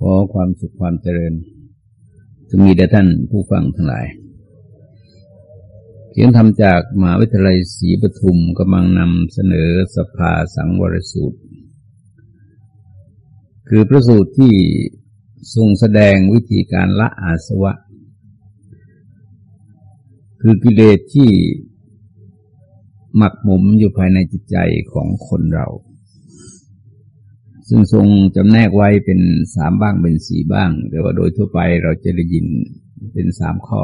ขอความสุขความเจริญจะมีแด่ท่านผู้ฟังทั้งหลาย เขียนทำจากมหาวิทยาลัยศรีปทุมกำลังนำเสนอสภาสังวรสูตร คือพระสูตรที่ทรงแสดงวิธีการละอาสวะ คือกิเลสที่หมักหมมอยู่ภายในจิตใจของคนเรา ซึ่งทรงจำแนกไว้เป็นสามบ้างเป็นสี่บ้าง แต่ว่าโดยทั่วไปเราจะได้ยินเป็นสามข้อ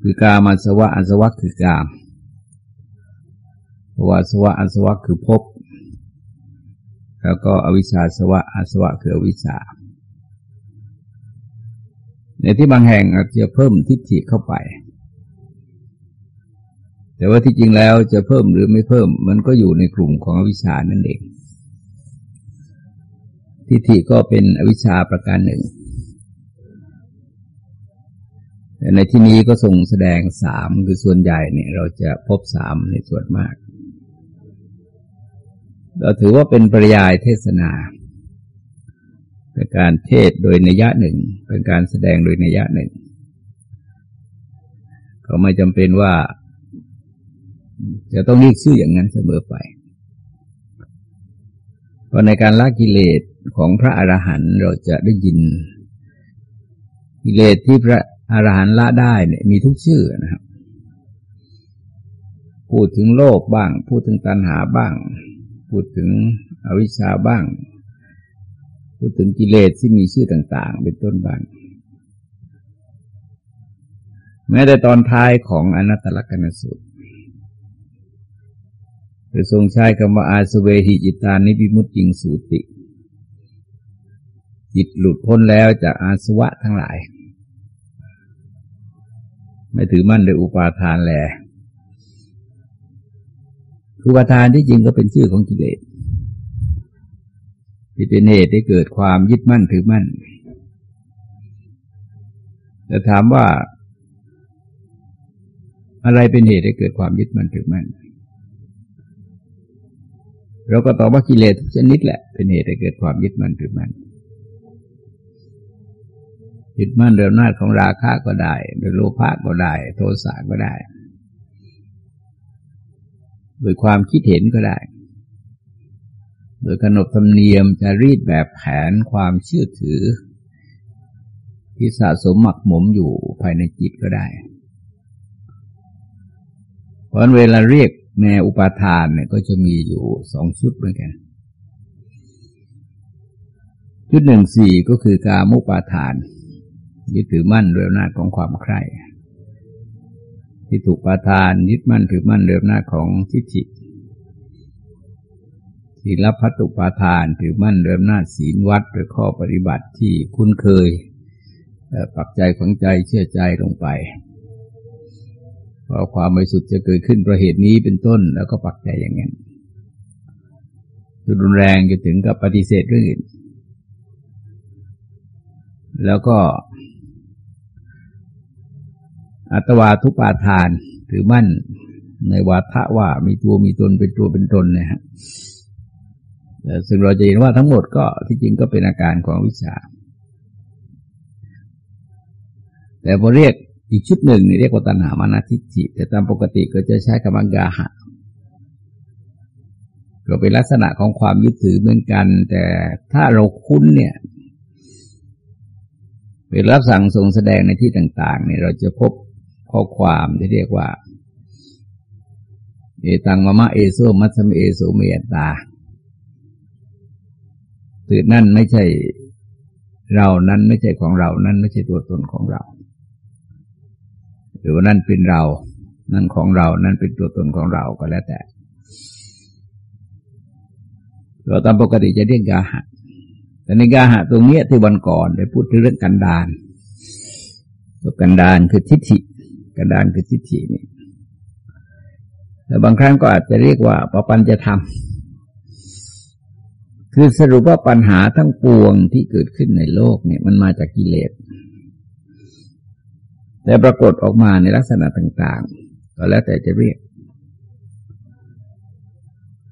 คือกามาสวะอัสวะคือกามภวาสวะอัสวะคือภพแล้วก็อวิชชาสวะอัสวะคืออวิชชา ในที่บางแห่งอาจจะเพิ่มทิฏฐิเข้าไป แต่ว่าที่จริงแล้วจะเพิ่มหรือไม่เพิ่ม มันก็อยู่ในกลุ่มของอวิชานั่นเอง ทิฏฐิก็เป็นอวิชชาประการหนึ่งแต่ในที่นี้ก็ทรงแสดงสามคือส่วนใหญ่เนี่ย เราจะพบสามในส่วนมาก เราถือว่าเป็นปริยายเทศนาเป็นการเทศโดยนัยะหนึ่ง เป็นการแสดงโดยนัยะหนึ่ง ก็ไม่จำเป็นว่า จะต้องเรียกชื่ออย่างนั้นเสมอไป เพราะในการละกิเลสของพระอรหันต์เราจะได้ยิน กิเลสที่พระอรหันต์ละได้เนี่ยมีทุกชื่อนะครับ พูดถึงโลกบ้าง พูดถึงตัณหาบ้าง พูดถึงอวิชชาบ้าง พูดถึงกิเลสที่มีชื่อต่าง ๆ เป็นต้นบ้างแม้แต่ตอนท้ายของอนัตตลกนสูตร หรือทรงใช้คำว่าอาสเวหิจิตานิพิมุตจิงสูติ จิตหลุดพ้นแล้วจากอาสวะทั้งหลาย ไม่ถือมั่นโดยอุปาทานแลอุปาทานที่จริงก็เป็นชื่อของกิเลสที่เป็นเหตุให้เกิดความยึดมั่นถือมั่นแต่ถามว่าอะไรเป็นเหตุให้เกิดความยึดมั่นถือมั่น เราก็ตอบว่ากิเลสทุกชนิดแหละเป็นเหตุให้เกิดความยึดมั่นถือมั่นยึดมั่นเรื่องนาจของราคะก็ได้โดยโลภะก็ได้ โทสะก็ได้โดยความคิดเห็นก็ได้ โดยขนบธรรมเนียมจะรีดแบบแผนความเชื่อถือ ที่สะสมหมักหมมอยู่ภายในจิตก็ได้ เพราะเวลาเรียก แนวอุปาทานเนี่ยก็จะมีอยู่สองชุดเหมือนกัน ชุดหนึ่งสี่ก็คือการมุปาทานยึดถือมั่นเรื่องหน้าของความใคร่ที่ถูกปาทานยึดมั่นถือมั่นเรื่องหน้าของทิฏฐิศีลพัตุปาทานถือมั่นเรื่องหน้าศีลวัดหรือข้อปฏิบัติที่คุ้นเคยปักใจฝังใจเชื่อใจลงไป ว่าความบริสุทธิ์จะเกิดขึ้นเพราะเหตุนี้เป็นต้นแล้วก็ปักใจอย่างนั้นจุดรุนแรงจะถึงกับปฏิเสธเรื่องอื่นแล้วก็ อัตวาทุปาทานถือมั่น ในวาทะว่ามีตัวมีตนเป็นตัวเป็นตนนะฮะซึ่งเราจะเห็นว่าทั้งหมดก็ที่จริงก็เป็นอาการของวิชา แต่พอเรียก อีกชุดหนึ่งนี่เรียกว่าตัณหามานาทิจิแต่ตามปกติก็จะใช้คำว่ากาหะก็เป็นลักษณะของความยึดถือเหมือนกัน แต่ถ้าเราคุ้นเนี่ยเป็นรับสั่งทรงแสดงในที่ต่าง ๆ เนี่ยเราจะพบข้อความที่เรียกว่า เอตังมะมะเอโซมัสมเอโซเมตตาคือนั่นไม่ใช่เรานั้นไม่ใช่ของเรา นั่นไม่ใช่ตัวตนของเรา หรือว่านั่นเป็นเรา นั่นของเรา นั่นเป็นตัวตนของเราก็แล้วแต่ เราตามปกติจะเรียกกาหะ แต่ในกาหะตรงนี้ที่วันก่อนได้พูดถึงเรื่องกันดานตัวกันดานคือทิฏฐิ กันดานคือทิฏฐินี่แต่บางครั้งก็อาจจะเรียกว่าปปัญจะทำคือสรุปว่าปัญหาทั้งปวงที่เกิดขึ้นในโลกเนี่ย มันมาจากกิเลส แต่ปรากฏออกมาในลักษณะต่างๆ ก็แล้วแต่จะเรียก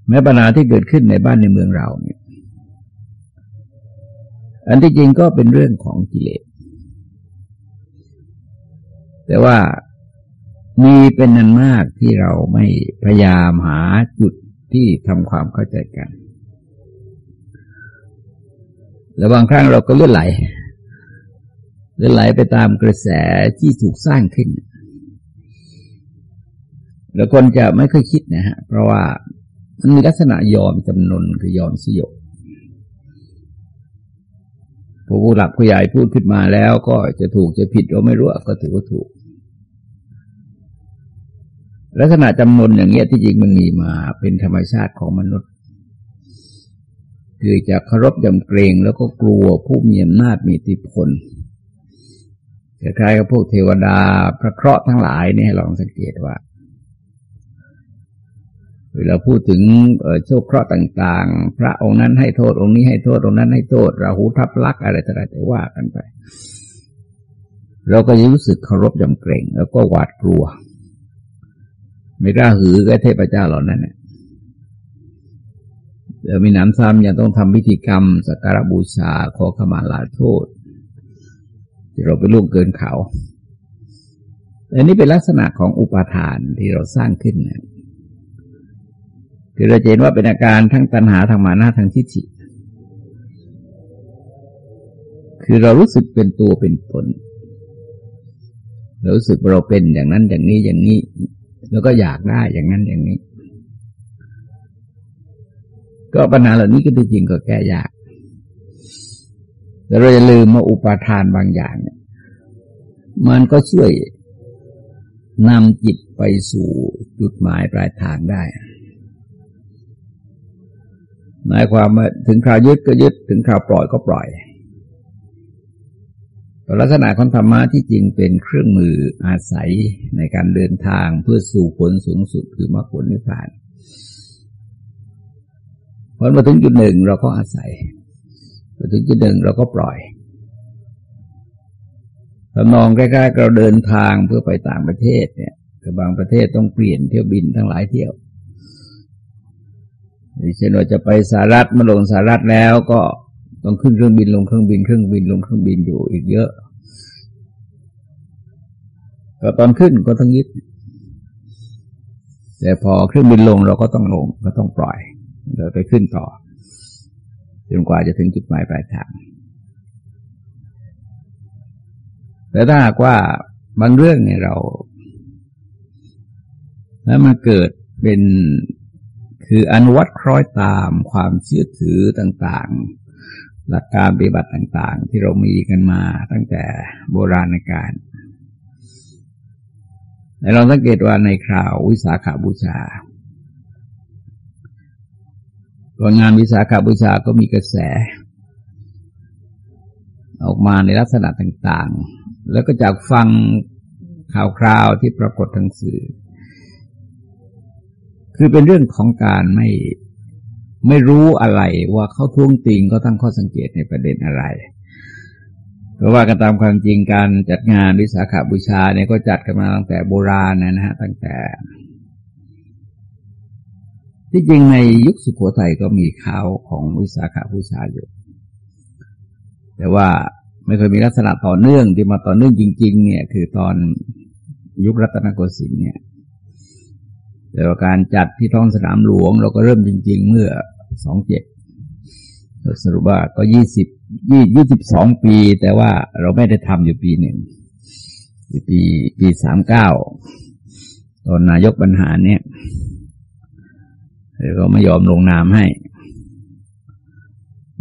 แม้ปัญหาที่เกิดขึ้นในบ้านในเมืองเราเนี่ย อันที่จริงก็เป็นเรื่องของกิเลส แต่ว่ามีเป็นนันมากที่เราไม่พยายามหาจุดที่ทำความเข้าใจกัน และบางครั้งเราก็เลื่อนไหล เลื่อไหลไปตามกระแสที่ถูกสร้างขึ้น แล้วคนจะไม่ค่อยคิดนะฮะ เพราะว่ามันมีลักษณะยอมจำนนคือยอมสยบผู้หลักผู้ใหญ่พูดขึ้นมาแล้วก็จะถูกจะผิดเราไม่รู้ก็ถือว่าถูก ลักษณะจำนนอย่างเงี้ยที่จริงมันมีมาเป็นธรรมชาติของมนุษย์ คือจะเคารพยำเกรงแล้วก็กลัวผู้มีอำนาจมีอิทธิพล คล้ายๆกับพวกเทวดาพระเคราะห์ทั้งหลายนี่ยลองสังเกตว่า เวลาพูดถึงโชคเคราะห์ต่าง ๆ พระองค์นั้นให้โทษองค์นี้ให้โทษองค์นั้นให้โทษราหูทับลักอะไรต่างๆจะว่ากันไป เราก็จะรู้สึกเคารพยำเกรงแล้วก็หวาดกลัว ไม่กล้าหือกับเทพเจ้าเหล่านั้นเนี่ยเดี๋ยวมีหนำซ้ำยังต้องทำพิธีกรรมสักการบูชาขอขมาลาโทษ เราไปล่วงเกินเขา อันนี้เป็นลักษณะของอุปาทานที่เราสร้างขึ้นเนี่ยคือเราเห็นว่าเป็นอาการทั้งตัณหาทางมานะทางทิฏฐิคือเรารู้สึกเป็นตัวเป็นตนเรารู้สึกเราเป็นอย่างนั้นอย่างนี้อย่างนี้ แล้วก็อยากได้อย่างนั้นอย่างนี้ ก็ปัญหาเหล่านี้ก็จริงก็แก้ยาก แต่เราจะลืมมาอุปาทานบางอย่างเนี่ยมันก็ช่วยนำจิตไปสู่จุดหมายปลายทางได้ หมายความว่าถึงคราวยึดก็ยึดถึงคราวปล่อยก็ปล่อยลักษณะของธรรมะที่จริงเป็นเครื่องมืออาศัยในการเดินทางเพื่อสู่ผลสูงสุดคือมรรคผลนิพพานพอมาถึงจุดหนึ่งเราก็อาศัย มาถึงจุดหนึ่งเราก็ปล่อยทำนองใกล้ๆเราเดินทางเพื่อไปต่างประเทศเนี่ยแต่บางประเทศต้องเปลี่ยนเที่ยวบินทั้งหลายเที่ยวเช่นว่าจะไปสหรัฐมาลงสหรัฐแล้วก็ต้องขึ้นเครื่องบินลงเครื่องบินเครื่องบินลงเครื่องบินอยู่อีกเยอะ ก็ตอนขึ้นก็ต้องยึด แต่พอเครื่องบินลงเราก็ต้องลงก็ต้องปล่อยเราไปขึ้นต่อ จนกว่าจะถึงจุดหมายปลายทาง แต่ถ้าหากว่าบางเรื่องเนี่ยเรา แล้วมันเกิดเป็นคืออนุวัตคล้อยตามความเชื่อถือต่างๆ หลักการปฏิบัติต่าง ๆ ที่เรามีกันมาตั้งแต่โบราณกาลแต่เราสังเกตว่าในคราววิสาขาบูชา ก่อนงานวิสาขาบูชาก็มีกระแส ออกมาในลักษณะต่าง ๆ แล้วก็จากฟังข่าวคราวที่ปรากฏทางสื่อ คือเป็นเรื่องของการไม่ไม่รู้อะไรว่าเขาท้วงติงก็ตั้งข้อสังเกตในประเด็นอะไร เพราะว่ากันตามความจริงการจัดงานวิสาขาบูชาเนี่ยก็จัดกันมาตั้งแต่โบราณนะฮะตั้งแต่ ที่จริงในยุคสุโขทัยก็มีข่าวของวิสาขาบูชาอยู่ แต่ว่าไม่เคยมีลักษณะต่อเนื่องที่มาต่อเนื่องจริง ๆ เนี่ย คือตอนยุครัตนโกสินทร์เนี่ย แต่ว่าการจัดที่ท้องสนามหลวง เราก็เริ่มจริง ๆ เมื่อสองเจ็ดสรุปว่าก็ยี่สิบยี่ยี่สิบสองปี แต่ว่าเราไม่ได้ทำอยู่ปีหนึ่งปีปีสามเก้าตอนนายกบรรหารเนี่ย เราไม่ยอมลงนามให้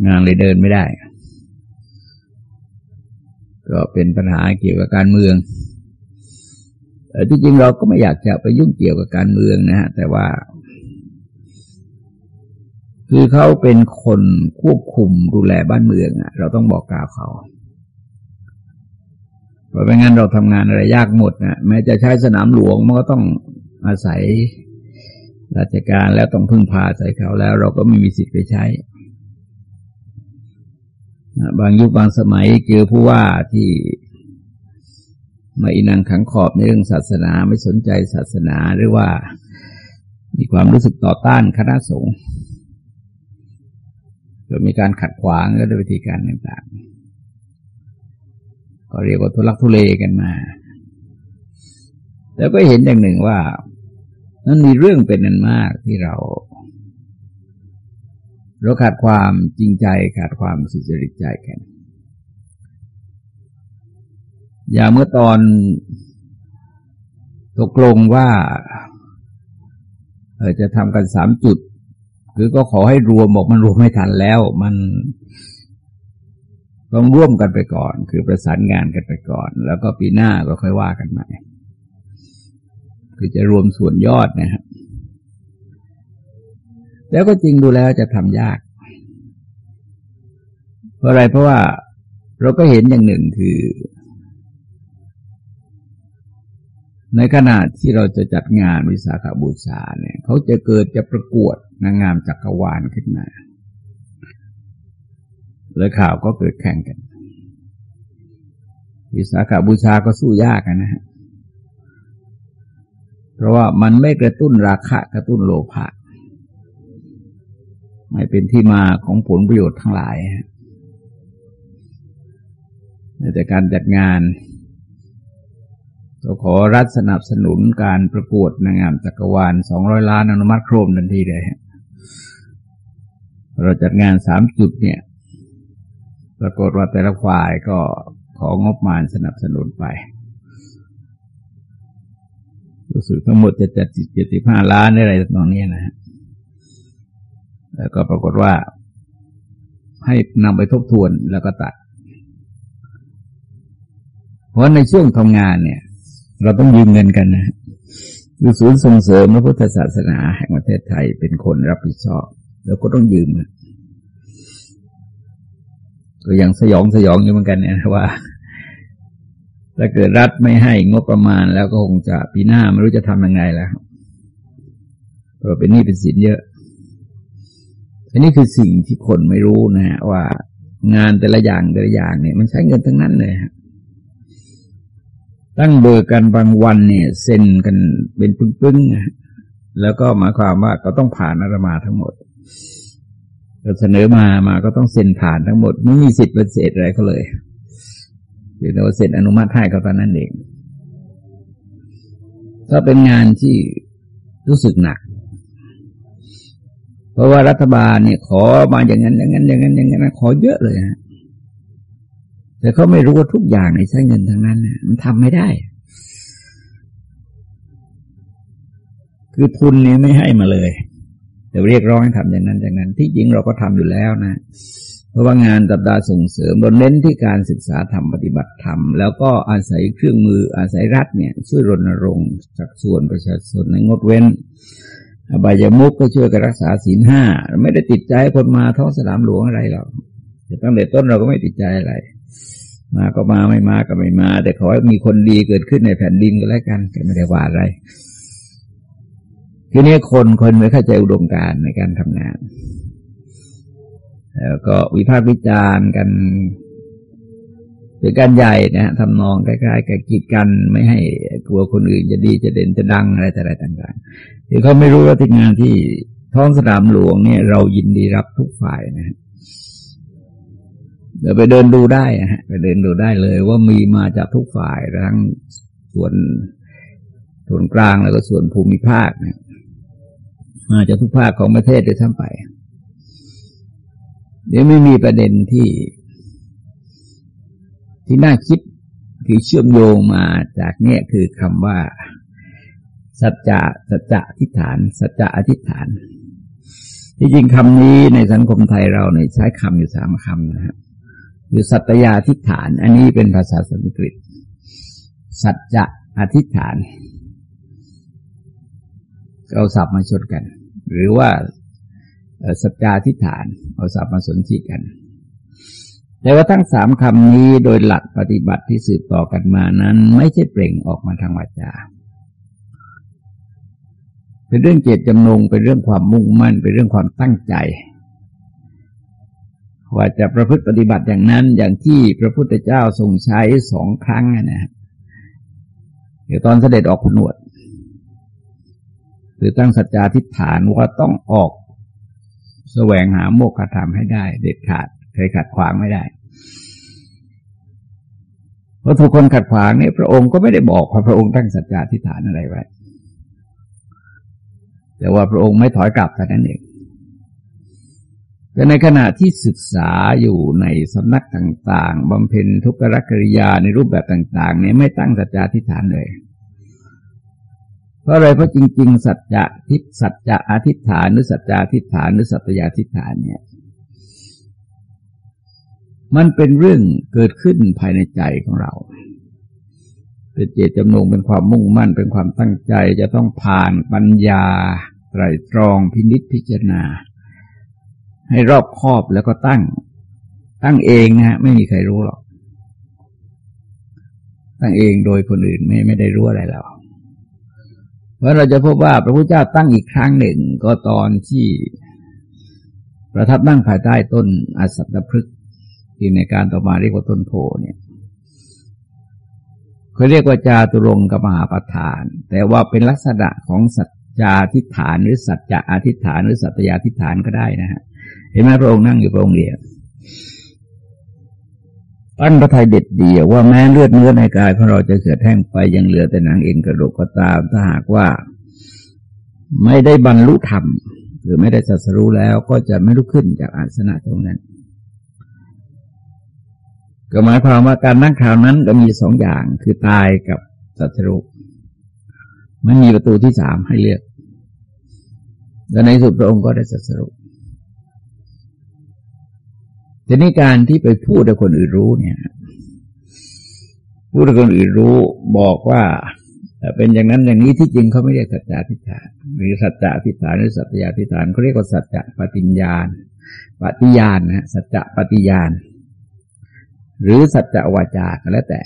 งานเลยเดินไม่ได้ ก็เป็นปัญหาเกี่ยวกับการเมืองที่จริงเราก็ไม่อยากจะไปยุ่งเกี่ยวกับการเมืองนะฮะแต่ว่า คือเขาเป็นคนควบคุมดูแลบ้านเมืองอะเราต้องบอกกล่าวเขาเพราะไม่งั้นเราทำงานอะไรยากหมดนะแม้จะใช้สนามหลวงมันก็ต้องอาศัย ราชการแล้วต้องพึ่งพาใส่เขาแล้ว เราก็ไม่มีสิทธิ์ไปใช้ บางยุคบางสมัยเจอผู้ว่าที่มาอินังขังขอบในเรื่องศาสนาไม่สนใจศาสนาหรือว่า มีความรู้สึกต่อต้านคณะสงฆ์จะมีการขัดขวางก็ด้วยวิธีการต่างๆ ก็เรียกว่าทุลักทุเลกันมา แล้วก็เห็นอย่างหนึ่งว่า นั้นมีเรื่องเป็นนันมากที่เรา เราขาดความจริงใจขาดความสุจริตใจกันอย่างเมื่อตอนตกลงว่าเออจะทำกันสามจุด คือก็ขอให้รวมบอกมันรวมไม่ทันแล้ว มันต้องร่วมกันไปก่อน คือประสานงานกันไปก่อน แล้วก็ปีหน้าก็ค่อยว่ากันใหม่ คือจะรวมส่วนยอดนะครับแล้วก็จริงดูแล้วจะทำยาก เพราะอะไรเพราะว่าเราก็เห็นอย่างหนึ่งคือ ในขณะที่เราจะจัดงานวิสาขบูชาเนี่ยเขาจะเกิดจะประกวดนางงามจักรวาลขึ้นมาเลยข่าวก็เกิดแข่งกัน วิสาขบูชาก็สู้ยากนะฮะ เพราะว่ามันไม่กระตุ้นราคะ กระตุ้นโลภะไม่เป็นที่มาของผลประโยชน์ทั้งหลายแต่การจัดงานก็ขอรัฐสนับสนุนการประกวดนางงามจักรวาลสองร้อยล้านอนุมัติโครมทันทีเลยเราจัดงานสามจุดเนี่ย ปรากฏว่าแต่ละฝ่ายก็ของบมารสนับสนุนไป รู้สึกทั้งหมดจะจัดเจ็ดสิบห้าล้านอะไรตรงนี้นะฮะแล้วก็ปรากฏว่า ให้นำไปทบทวนแล้วก็ตัด เพราะในช่วงทำงานเนี่ย เราต้องยืมเงินกันนะคือศูนย์ส่งเสริมพระพุทธศาสนาแห่งประเทศไทยเป็นคนรับผิดชอบ แล้วก็ต้องยืมก็ยังสยองสยองอยู่เหมือนกันเนี่ยว่า ถ้าเกิดรัฐไม่ให้งบประมาณแล้วก็คงจะปีหน้าไม่รู้จะทำยังไงแล้วเพราะเป็นหนี้เป็นสินเยอะ อันนี้คือสิ่งที่คนไม่รู้นะฮะว่างานแต่ละอย่างแต่ละอย่างเนี่ย มันใช้เงินทั้งนั้นเลยฮะตั้งเบอร์กันบางวันเนี่ยเซ็นกันเป็นปึ้งๆแล้วก็หมายความว่าก็ต้องผ่านอาตมาทั้งหมดเสนอมามาก็ต้องเซ็นผ่านทั้งหมด ไม่มีสิทธิ์ปฏิเสธอะไรเขาเลย หรือว่าเซ็นอนุมัติให้เขาตอนนั้นเองถ้าเป็นงานที่รู้สึกหนัก เพราะว่ารัฐบาลเนี่ยขอมาอย่างนั้น อย่างนั้น อย่างนั้น อย่างนั้นขอเยอะเลยฮะแต่เขาไม่รู้ว่าทุกอย่างในใช้เงินทั้งนั้นมันทำไม่ได้ คือทุนนี้ไม่ให้มาเลยแต่เรียกร้องให้ทำอย่างนั้นอย่างนั้น ที่จริงเราก็ทำอยู่แล้วนะ เพราะว่างานสัปดาห์ส่งเสริมเราเน้นที่การศึกษาธรรมปฏิบัติธรรม แล้วก็อาศัยเครื่องมืออาศัยรัฐเนี่ยช่วยรณรงค์จากส่วนประชาชนในงดเว้นอบายมุกก็ช่วยกันรักษาศีลห้าไม่ได้ติดใจคนมาท้องสนามหลวงอะไรหรอกแต่ตั้งแต่ต้นเราก็ไม่ติดใจอะไร มาก็มาไม่มาก็ไม่มา แต่ขอให้มีคนดีเกิดขึ้นในแผ่นดินก็แล้วกันก็ไม่ได้ว่าอะไรทีนี้คนคนไม่เข้าใจอุดมการในการทำงาน แล้วก็วิพากษ์วิจารณ์กันเป็นการใหญ่นะทำนองใกล้ายๆกับกีดกันไม่ให้กลัวคนอื่นจะดีจะเด่นจะดังอะไรแต่อะไรต่างๆที่เขาไม่รู้ว่าที่งานที่ท้องสนามหลวงเนี่ย เรายินดีรับทุกฝ่ายนะเดี๋ยวไปเดินดูได้ฮะไปเดินดูได้เลย ว่ามีมาจากทุกฝ่ายทั้งส่วนส่วนกลางแล้วก็ส่วนภูมิภาคนี่ยมาจากทุกภาคของประเทศโดยทั้งไป เดี๋ยวไม่มีประเด็นที่ ที่น่าคิดคือเชื่อมโยงมาจากเนี่ยคือคำว่า สัจจะสัจจะอธิษฐาน สัจจะอธิษฐาน ที่จริงคำนี้ในสังคมไทยเราเนี่ยใช้คำอยู่สามคำนะครับคือสัตยาธิฐาน อันนี้เป็นภาษาสันสกฤต สัจจะอธิษฐานเอาศัพท์มาชนกัน หรือว่า สัจจาธิฐานเอาศัพท์มาสนธิกัน แต่ว่าทั้งสามคำนี้โดยหลักปฏิบัติที่สืบต่อกันมานั้น ไม่ใช่เปล่งออกมาทางวาจา เป็นเรื่องเจตจำนงเป็นเรื่องความมุ่งมั่น เป็นเรื่องความตั้งใจ ว่าจะประพฤติปฏิบัติอย่างนั้นอย่างที่พระพุทธเจ้าทรงใช้สองครั้งนะเดี๋ยวตอนเสด็จออกผนวดคือตั้งสัจจาทิฏฐานว่าต้องออก แสวงหาโมกขธรรมให้ได้ เด็ดขาดเคยขัดขวางไม่ได้เพราะทุกคนขัดขวางนี่พระองค์ก็ไม่ได้บอกว่าพระองค์ตั้งสัจจะทิฏฐานอะไรไว้ แต่ว่าพระองค์ไม่ถอยกลับแต่นั้นเองแต่ในขณะที่ศึกษาอยู่ในสำนักต่าง ๆบำเพ็ญทุกขกริยาในรูปแบบต่าง ๆ เนี่ยไม่ตั้งสัจจะทิฏฐานเลย เพราะอะไรเพราะจริง ๆ สัจจะทิฏสัจจะอธิษฐานหรือสัจจะอธิษฐานหรือสัตยาธิษฐานเนี่ยมันเป็นเรื่องเกิดขึ้นภายในใจของเรา เป็นเจตจำนงเป็นความมุ่งมั่นเป็นความตั้งใจจะต้องผ่านปัญญาไตรตรองพินิษพิจารณา ให้รอบคอบแล้วก็ตั้ง ตั้งเองนะฮะไม่มีใครรู้หรอก ตั้งเองโดยคนอื่นไม่ไม่ได้รู้อะไรแล้ว เพราะเราจะพบว่าพระพุทธเจ้าตั้งอีกครั้งหนึ่งก็ตอนที่ประทับนั่งภายใต้ต้นอสัตตพฤกษที่ในการต่อมาเรียกว่าต้นโพเนี่ยเขาเรียกว่าจาตุรงกับมหาประธาน แต่ว่าเป็นลักษณะของสัจจาทิฐานหรือสัจจะอธิฐานหรือสัตยาธิฐานก็ได้นะฮะเห็นไหมพระองค์นั่งอยู่พระองค์เดียว ปั้นพระทัยเด็ดเดียวว่าแม้เลือดเนื้อในกายของเราจะเกิดแห้งไปยังเหลือแต่หนังเอ็นกระดูกก็ตาม ถ้าหากว่า ไม่ได้บรรลุธรรมหรือไม่ได้สัสรู้แล้วก็จะไม่ลุกขึ้นจากอาสนะตรงนั้นก็หมายความว่าการนั่งคราวนั้นก็มีสองอย่างคือตายกับสัตรุมันมีประตูที่สามให้เลือกและในสุดพระองค์ก็ได้สัตรุ ทีนี้การที่ไปพูดให้คนอื่นรู้เนี่ยพูดให้คนอื่นรู้บอกว่าเป็นอย่างนั้นอย่างนี้ที่จริงเขาไม่เรียกสัจจะทิฏฐานหรือสัจจะทิฏฐานหรือสัจยาทิฏฐานเขาเรียกว่าสัจจะปฏิญญาณปฏิญาณนะสัจจะปฏิญาณ หรือสัจจะวาจาก็แล้วแต่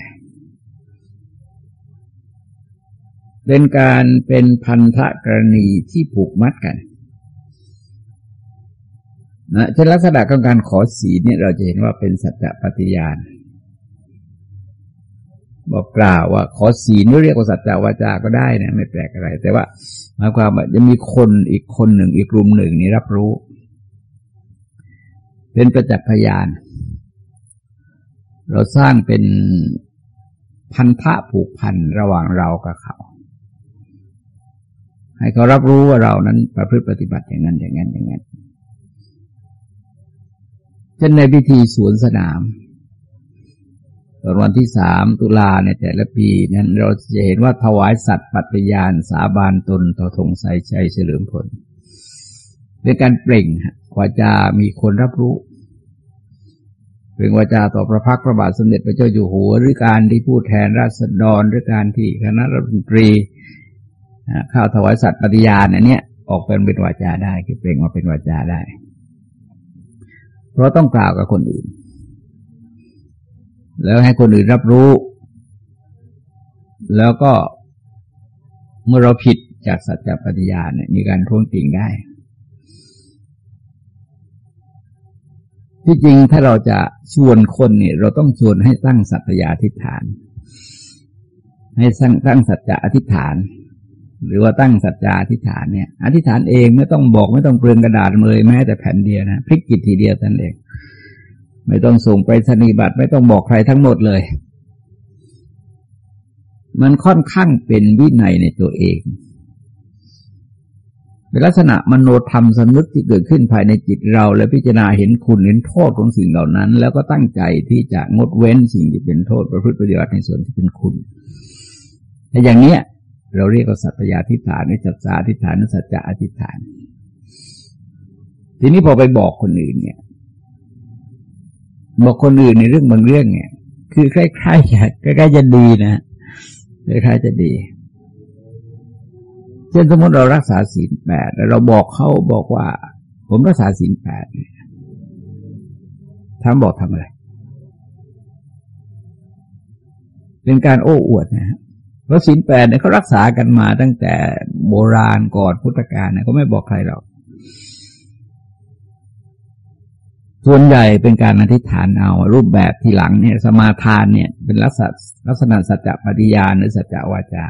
เป็นการเป็นพันธกรณีที่ผูกมัดกัน นะเช่นลักษณะของการขอสีเนี่ยเราจะเห็นว่าเป็นสัจจะปฏิญาณบอกกล่าวว่าขอศีลเรียกว่าสัจจะวาจาก็ได้นะไม่แปลกอะไร แต่ว่าหมายความว่าจะมีคนอีกคนหนึ่งอีกกลุ่มหนึ่งนี่รับรู้ เป็นประจักษ์พยาน เราสร้างเป็นพันธะผูกพันระหว่างเรากับเขา ให้เขารับรู้ว่าเรานั้นประพฤติปฏิบัติอย่างนั้นอย่างนั้นอย่างนั้น เช่นในพิธีสวนสนามตอนวันที่สามตุลาในแต่ละปีนั้นเราจะเห็นว่าถวายสัตว์ปัตยานสาบานตนต่อธงใสชัยเฉลิมผลเป็นการเปล่งกว่าจะมีคนรับรู้เป็นวาจาต่อพระพักพระบาทสมเด็จพระเจ้าอยู่หัว หรือการที่พูดแทนราษฎรหรือการที่คณะรัฐมนตรีข้าวถวายสัตว์ปฏิญาณอันนี้ออกเป็นเป็นวาจาได้คือเปล่งมาเป็นวาจาได้ เพราะต้องกล่าวกับคนอื่น แล้วให้คนอื่นรับรู้ แล้วก็เมื่อเราผิดจากสัจจปฏิญาณเนี่ยมีการท้วงติงได้ ที่จริงถ้าเราจะชวนคนเนี่ยเราต้องชวนให้ตั้งสัตยาธิษฐาน ให้ตั้งตั้งสัจจะอธิษฐาน หรือว่าตั้งสัจจะอธิษฐานเนี่ย อธิษฐานเองไม่ต้องบอกไม่ต้องเปลืองกระดาษเลยแม้แต่แผ่นเดียวนะพลิกกิจทีเดียวนั่นเอง ไม่ต้องส่งไปสนิบัตรไม่ต้องบอกใครทั้งหมดเลย มันค่อนข้างเป็นวินัยในตัวเองเป็นลักษณะมโนธรรมสำนึกที่เกิดขึ้นภายในจิตเรา และพิจารณาเห็นคุณเห็นโทษของสิ่งเหล่านั้น แล้วก็ตั้งใจที่จะงดเว้นสิ่งที่เป็นโทษประพฤติปฏิบัติในส่วนที่เป็นคุณแต่อย่างเนี้ย เราเรียกว่าสัตยาธิฐานนิจัตสาธิฐานนิสัจจะอธิฐาน ทีนี้พอไปบอกคนอื่นเนี่ย บอกคนอื่นในเรื่องบางเรื่องเนี่ย คือใคล้ายๆจะใกล้ๆจะดีนะคล้ๆจะดีเช่นสมมติเรารักษาศีลแปดแล้วเราบอกเขาบอกว่า ผมรักษาศีลแปดทำบอกทำอะไร เป็นการโอ้อวดนะเพ ราะศีลแปดเนี่ยเขารักษากันมาตั้งแต่โบราณก่อนพุทธกาลเนี่ยเขาไม่บอกใครหรอก ส่วนใหญ่เป็นการอธิษฐานเอา รูปแบบทีหลังเนี่ย สมาทานเนี่ย เป็นลักษณะลักษณะสัจจะปฏิญาณหรือสัจจะวาจา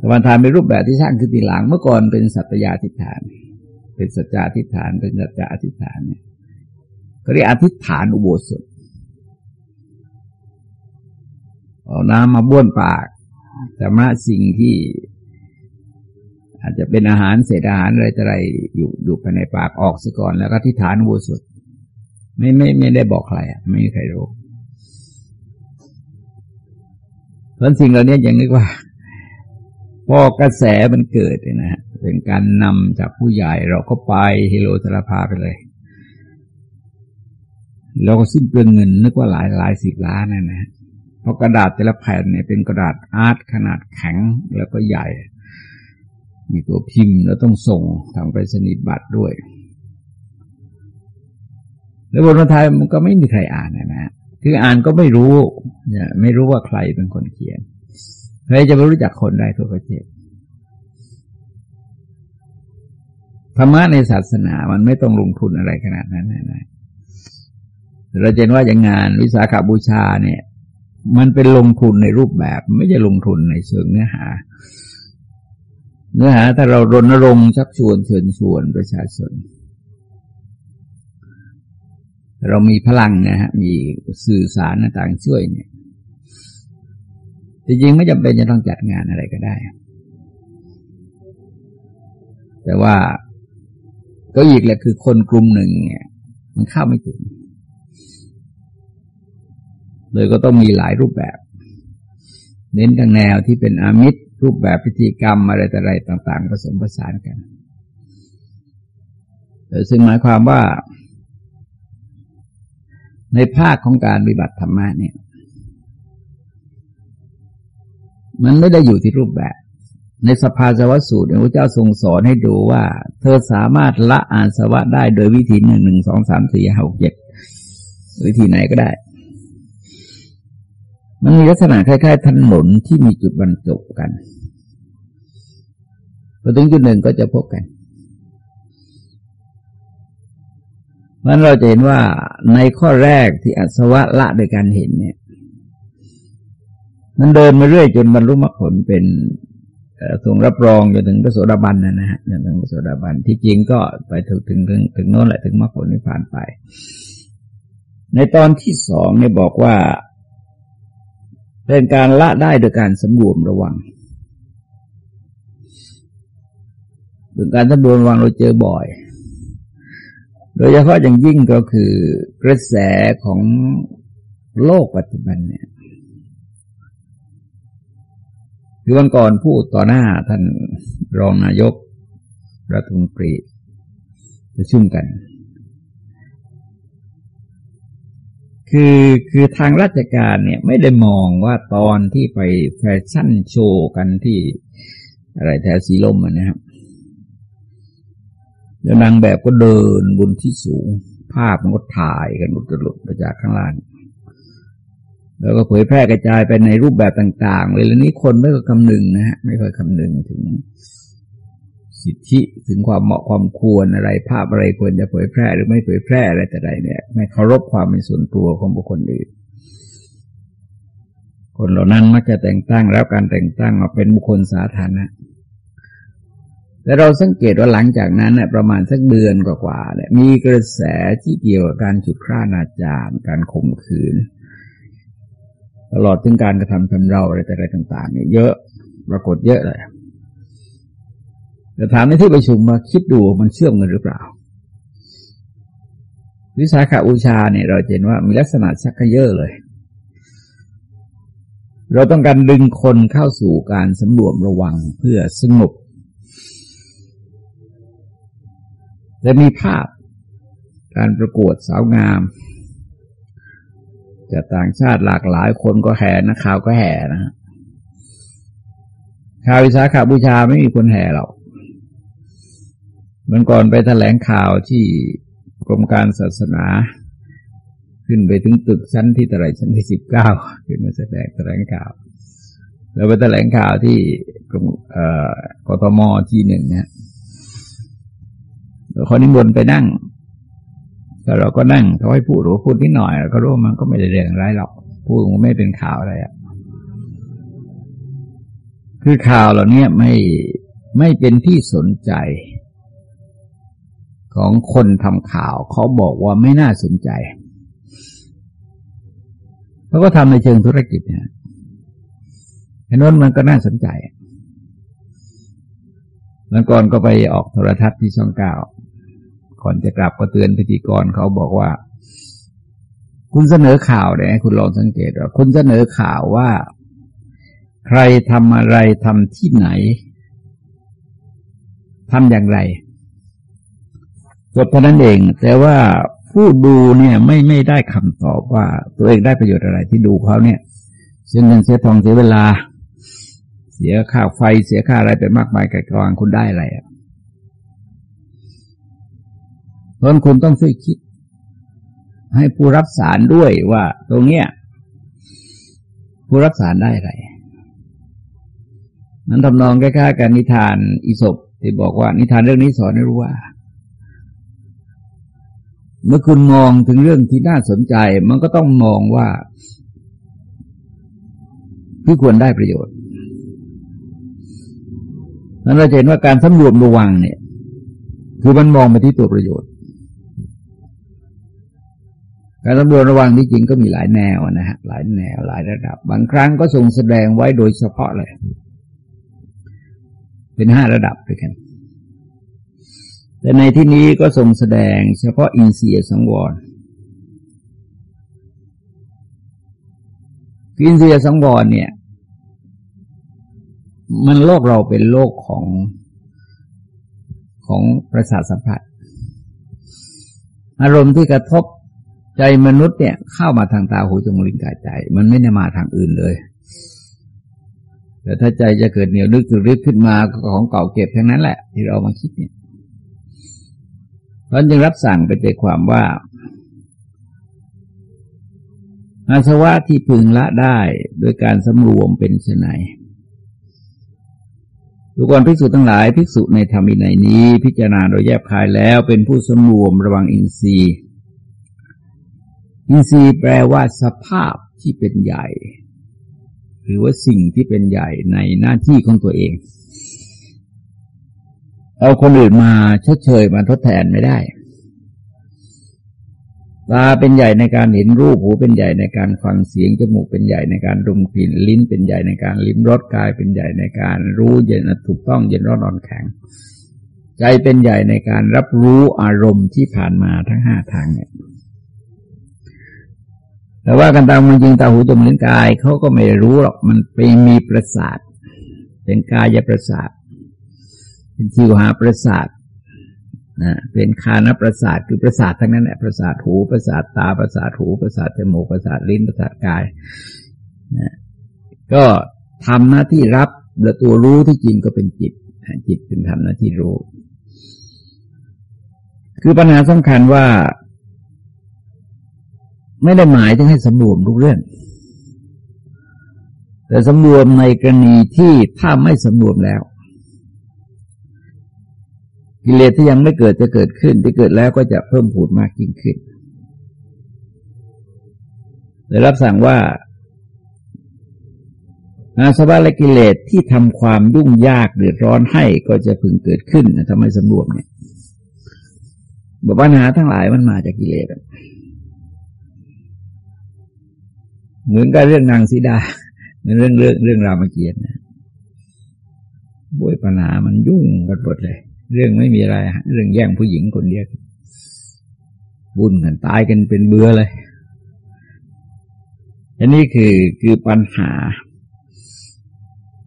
สมาทานเป็นรูปแบบที่สร้างขึ้นทีหลังเมื่อก่อนเป็นสัตยาธิษฐาน เป็นสัจจะอธิษฐาน เป็นสัจจะอธิษฐานเนี่ยก็เรียกอธิษฐานอุโบสถเอาน้ำมาบ้วนปาก ชำระสิ่งที่อาจจะเป็นอาหารเศษอาหารอะไรอะไรอยู่อยู่ภายในปากออกซะก่อน แล้วก็ที่ฐานอุโบสถไม่ไม่ไม่ได้บอกใครอะ ไม่มีใครรู้เพราะสิ่งเหล่านี้อย่างนี้ว่า พอกระแสมันเกิดนะฮะเป็นการนำจากผู้ใหญ่เราก็ไปเฮโลตราพาไปเลยเราก็สิ้นเปลืองเงินนึกว่าหลายหลายสิบล้านนะนะ เพราะกระดาษแต่ละแผ่นเนี่ยเป็นกระดาษอาร์ตขนาดแข็งแล้วก็ใหญ่ มีตัวพิมพ์แล้วต้องส่งทางไปสนิบัตรด้วย แล้วบนไทยมันก็ไม่มีใครอ่านนะนะคืออ่านก็ไม่รู้เนี่ยไม่รู้ว่าใครเป็นคนเขียนใครจะไปรู้จักคนได้ทั่วประเทศธรรมะในศาสนามันไม่ต้องลงทุนอะไรขนาดนั้นนะเราเห็นว่าอย่างงานวิสาขาบูชาเนี่ย มันเป็นลงทุนในรูปแบบ ไม่ใช่ลงทุนในเชิงเนื้อหา เนื้อหาถ้าเรารณรงค์ชักชวนเชิญชวนประชาชน เรามีพลังนะฮะมีสื่อสารต่างช่วยเนี่ยจริงๆไม่จำเป็นจะต้องจัดงานอะไรก็ได้ แต่ว่าก็อีกแหละคือคนกลุ่มหนึ่งเนี่ย มันเข้าไม่ถึง เลยก็ต้องมีหลายรูปแบบ เน้นทางแนวที่เป็นอามิตร รูปแบบพิธีกรรมอะไรแต่อะไรต่าง ๆ ผสมผสานกันซึ่งหมายความว่า ในภาคของการปฏิบัติธรรมะเนี่ย มันไม่ได้อยู่ที่รูปแบบ ในสภาสวัสูตรพระเจ้าทรงสอนให้ดูว่า เธอสามารถละอ่านสวะได้โดยวิธีหนึ่งหนึ่งสองสามสี่หกเจ็ดวิธีไหนก็ได้ มันมีลักษณะคล้ายๆถนนที่มีจุดบรรจบกันพอถึงจุดหนึ่งก็จะพบกันมันเราจะเห็นว่าในข้อแรกที่อัศวะละโดยการเห็นเนี่ย มันเดินมาเรื่อยจนบรรลุมรรคผลเป็นทรงรับรองจนถึงพระโสดาบันนะนะฮะจนถึงพระโสดาบันที่จริงก็ไปถึงถึงถึงถึงโน้นแหละถึงมรรคผลนิพพานไป ในตอนที่สองเนี่ยบอกว่า เป็นการละได้โดยการสำรวมระวังเป็นการสำรวมระวังเราเจอบ่อย โดยเฉพาะอย่างยิ่งก็คือกระแสของโลกปัจจุบันเนี่ยคือวันก่อนพูดต่อหน้าท่านรองนายกรัฐมนตรีประชุมกัน คือคือทางราชการเนี่ยไม่ได้มองว่าตอนที่ไปแฟชั่นโชว์กันที่อะไรแถวสีลมนะครับแล้วนางแบบก็เดินบนที่สูง ภาพมันก็ถ่ายกันหลุดหลุดมาจากข้างล่าง แล้วก็เผยแพร่กระจายไปในรูปแบบต่าง ๆเลยแล้วนี้คนไม่เคยคำนึงนะฮะไม่เคยคำนึงถึง สิทธิถึงความเหมาะความควรอะไร ภาพอะไรควรจะเผยแพร่หรือไม่เผยแพร่อะไรแต่ใดเนี่ย ไม่เคารพความเป็นส่วนตัวของบุคคลอื่น คนเหล่านั้นมักจะแต่งตั้งแล้วการแต่งตั้งมาเป็นบุคคลสาธารณะแต่เราสังเกตว่าหลังจากนั้นน่ประมาณสักเดือนกว่าๆเนี่ยมีกระแสที่เกี่ยวกับการจุดฆ่านาจารการข่มขืน ตลอดถึงการกระทำชำเราอะไรแต่อะไรต่าง ๆ เนี่ยเยอะปรากฏเยอะเลย แต่ถามในที่ประชุมมาคิดดูมันเชื่อมกันหรือเปล่า วิสาขาอุชาเนี่ยเราเห็นว่ามีลักษณะชักเยอะเลย เราต้องการดึงคนเข้าสู่การสำรวมระวังเพื่อสงบและมีภาพการประกวดสาวงามจะต่างชาติหลากหลายคนก็แห่นะข่าวก็แห่นะข่าววิสาขาบูชาไม่มีคนแห่หรอก มื่อก่อนไปแถลงข่าวที่กรมการศาสนา ขึ้นไปถึงตึกชั้นที่เท่าไรชั้นที่สิบเก้าขึ้นมาแสดงแถลงข่าว แล้วไปแถลงข่าวที่กรมกทมที่หนึ่งเนี่ยเขานิมนต์ไปนั่งแต่เราก็นั่งเขาให้พูดหรือพูดนิดหน่อยก็รู้มันก็ไม่ได้เรื่องไรหรอกพูดไม่เป็นข่าวอะไรอะคือข่าวเหล่านี้ไม่ไม่เป็นที่สนใจ ของคนทำข่าวเขาบอกว่าไม่น่าสนใจเขาก็ทำในเชิงธุรกิจเนี่ยเห็นว่ามันก็น่าสนใจแล้วก่อนก็ไปออกโทรทัศน์ที่ช่องเก้าก่อนจะกลับก็เตือนพิธีกรเขาบอกว่า คุณเสนอข่าวเนี่ยคุณลองสังเกตว่าคุณเสนอข่าวว่า ใครทำอะไรทำที่ไหนทำอย่างไร จบเท่านั้นเอง แต่ว่าผู้ดูเนี่ยไม่ไม่ได้คำตอบว่าตัวเองได้ประโยชน์อะไรที่ดูเขาเนี่ย เสียเงินเสียทองเสียเวลา เสียค่าไฟเสียค่าอะไรไปมากมายไกลกลางคุณได้อะไรอะเพราะคุณต้องช่วยคิด ให้ผู้รับสารด้วยว่า ตรงเนี้ยผู้รับสารได้อะไรนั้นทำนองใกล้ๆกันนิทานอิศบที่บอกว่านิทานเรื่องนี้สอนให้รู้ว่า เมื่อคุณมองถึงเรื่องที่น่าสนใจ มันก็ต้องมองว่าที่ควรได้ประโยชน์นั้นเราเห็นว่าการสำรวมระวังเนี่ย คือมันมองไปที่ตัวประโยชน์ การสำรวมระวังที่จริงก็มีหลายแนวนะฮะหลายแนวหลายระดับ บางครั้งก็ทรงแสดงไว้โดยเฉพาะเลย เป็นห้าระดับด้วยกัน แต่ในที่นี้ก็ทรงแสดงเฉพาะอินเสียสังวรอินเสียสังวรเนี่ย มันโลกเราเป็นโลกของของประสาทสัมผัส อารมณ์ที่กระทบใจมนุษย์เนี่ยเข้ามาทางตาหูจมูกลิ้นกายใจ มันไม่ได้มาทางอื่นเลย แต่ถ้าใจจะเกิดเหนียวนึกถึงรึกขึ้นมาของเก่าเก็บทั้งนั้นแหละ ที่เรามาคิดเนี่ย ราะจึงรับสั่งไปใจความว่าอาสวะที่พึงละได้โดยการสำรวมเป็นไฉนทุกคนภิกษุทั้งหลายภิกษุในธรรมินัยนี้ พิจารณาโดยแยบคายแล้วเป็นผู้สำรวมระวังอินทรีย์ อินทรีย์แปลว่าสภาพที่เป็นใหญ่ หรือว่าสิ่งที่เป็นใหญ่ในหน้าที่ของตัวเอง เอาคนอื่นมาชดเชยมาทดแทนไม่ได้ตาเป็นใหญ่ในการเห็นรูปหูเป็นใหญ่ในการฟังเสียงจมูกเป็นใหญ่ในการดมกลิ่นลิ้นเป็นใหญ่ในการลิ้มรสกายเป็นใหญ่ในการรู้เย็นถูกต้องเย็นร้อนนอนแข็ง ใจเป็นใหญ่ในการรับรู้อารมณ์ที่ผ่านมาทั้งห้าทางเนี่ยแต่ว่ากันตามมันจริงตาหูจมูกลิ้นกายเขาก็ไม่รู้หรอกมันไปมีประสาท เป็นกายประสาท เป็นชิวหาประสาทนะเป็นคานประสาทคือประสาททั้งนั้นแหละประสาทหูประสาทตาประสาทหูประสาทจมูกประสาทลิ้นประสาทกายนะก็ทำหน้าที่รับและตัวรู้ที่จริงก็เป็นจิตจิตเป็นทำหน้าที่รู้ คือปัญหาสำคัญว่า ไม่ได้หมายถึงให้สำรวมทุกเรื่อง แต่สำรวมในกรณีที่ถ้าไม่สำรวมแล้ว กิเลสที่ยังไม่เกิดจะเกิดขึ้น ที่เกิดแล้วก็จะเพิ่มผูดมากยิ่งขึ้นเลยรับสั่งว่าอาสวะและกิเลสที่ทำความยุ่งยากเดือดร้อนให้ก็จะพึงเกิดขึ้นทำไมสำรวมเนี่ยบอกปัญหาทั้งหลายมันมาจากกิเลสเหมือนกับเรื่องนางสีดาเรื่องเรื่องเรื่องรามเกียรตินะบุยปัญหามันยุ่งกันหมดเลย เรื่องไม่มีอะไร เรื่องแย่งผู้หญิงคนเดียวบุญกันตายกันเป็นเบื่อเลยอันนี้คือคือปัญหา